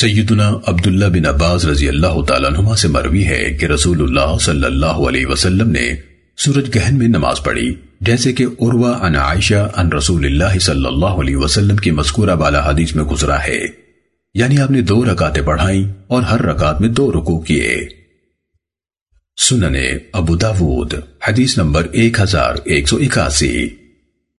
سیدنا عبداللہ بن عباس رضی اللہ تعالیٰ عنہما سے مروی ہے کہ رسول اللہ صلی اللہ علیہ وسلم نے سورج گہن میں نماز پڑھی، جیسے کہ عروہ عن عائشہ عن رسول اللہ صلی اللہ علیہ وسلم کی مذکورہ بالا حدیث میں گزرا ہے۔ یعنی آپ نے دو رکعتیں پڑھائیں اور ہر رکعت میں دو رکوع کیے۔ سننے ابو داود، حدیث نمبر ایک ہزار ایک سو اکاسی۔